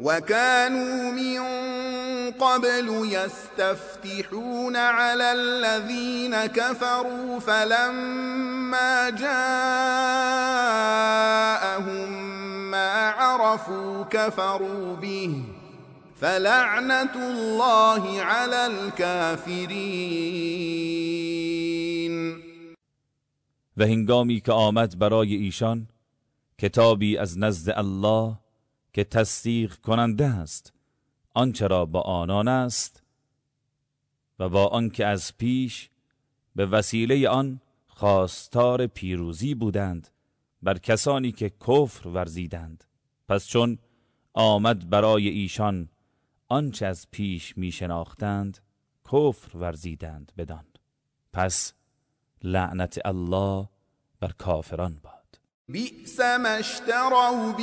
وكانوا من قبل يستفتحون على الذين كفروا فلما جاءهم ما عرفوا كفروا به فلعنة الله على الكافرين. و هنگامی که آمد برای ایشان کتابی از نزد الله که تصدیق کننده است. آنچه را با آنان است و با آنکه از پیش به وسیله آن خواستار پیروزی بودند بر کسانی که کفر ورزیدند. پس چون آمد برای ایشان آنچه از پیش می شناختند کفر ورزیدند بدان. پس لعنت الله بر کافران باد. بئس ما اشتروا به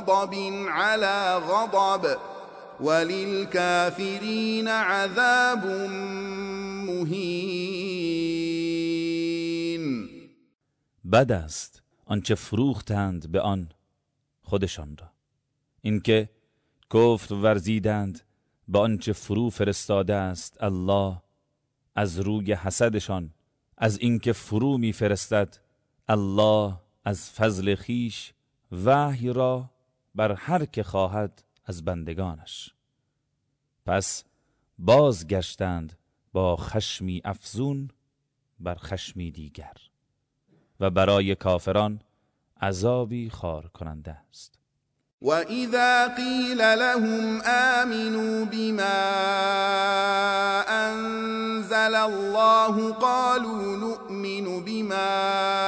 بغضب على غضب وللكافرين عذاب مهین بد است آنچه فروختند به آن خودشان را. اینکه کفر ورزیدند به آنچه فرو فرستاده است الله از روی حسدشان از اینکه فرو میفرستد الله از فضل خیش وحی را بر هر که خواهد از بندگانش. پس بازگشتند با خشمی افزون بر خشمی دیگر و برای کافران عذابی خار کننده است وَإِذَا قِيلَ لَهُمْ آمِنُوا بِمَا أَنزَلَ اللَّهُ قَالُوا نُؤْمِنُ بِمَا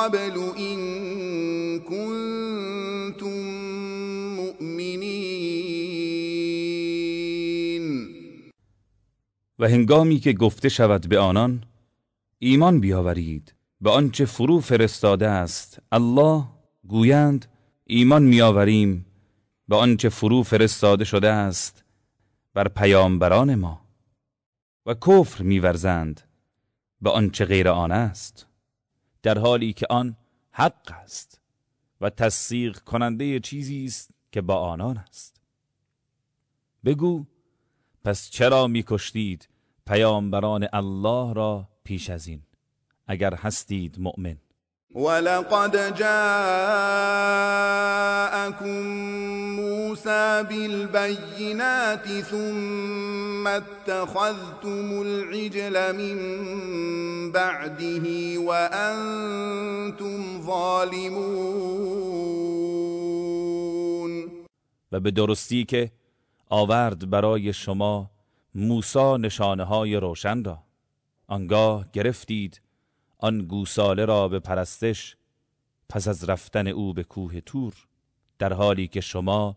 قبل ان كنتم مؤمنین و هنگامی که گفته شود به آنان ایمان بیاورید به آنچه فرو فرستاده است الله گویند ایمان میآوریم به آنچه فرو فرستاده شده است بر پیامبران ما. و کفر میورزند به آنچه غیر آن است. در حالی که آن حق است و تصدیق کننده چیزی است که با آنان است. بگو پس چرا میکشتید پیامبران الله را پیش از این اگر هستید مؤمن؟ ولقد جاءكم موسى بالبينات ثم اتخذتم العجل من بعده وأنتم ظالمون. و به درستی که آورد برای شما موسی نشانه های روشن را. آنگاه گرفتید آن گوساله را به پرستش پس از رفتن او به کوه تور در حالی که شما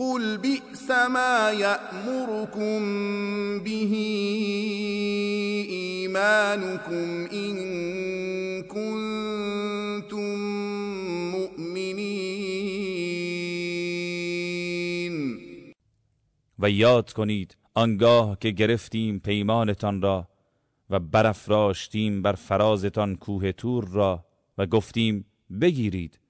قل بئس ما يأمركم به إيمانكم إن كنتم مؤمنين. و یاد کنید آنگاه که گرفتیم پیمانتان را و برافراشتیم بر فرازتان کوه تور را و گفتیم بگیرید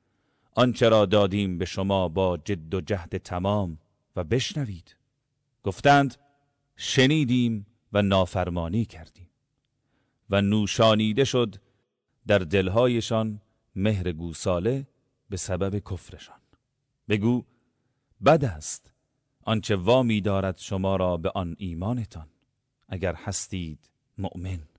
آنچه را دادیم به شما با جد و جهد تمام و بشنوید. گفتند شنیدیم و نافرمانی کردیم و نوشانیده شد در دلهایشان مهر گوساله به سبب کفرشان. بگو بد است آنچه وامی دارد شما را به آن ایمانتان اگر هستید مؤمن.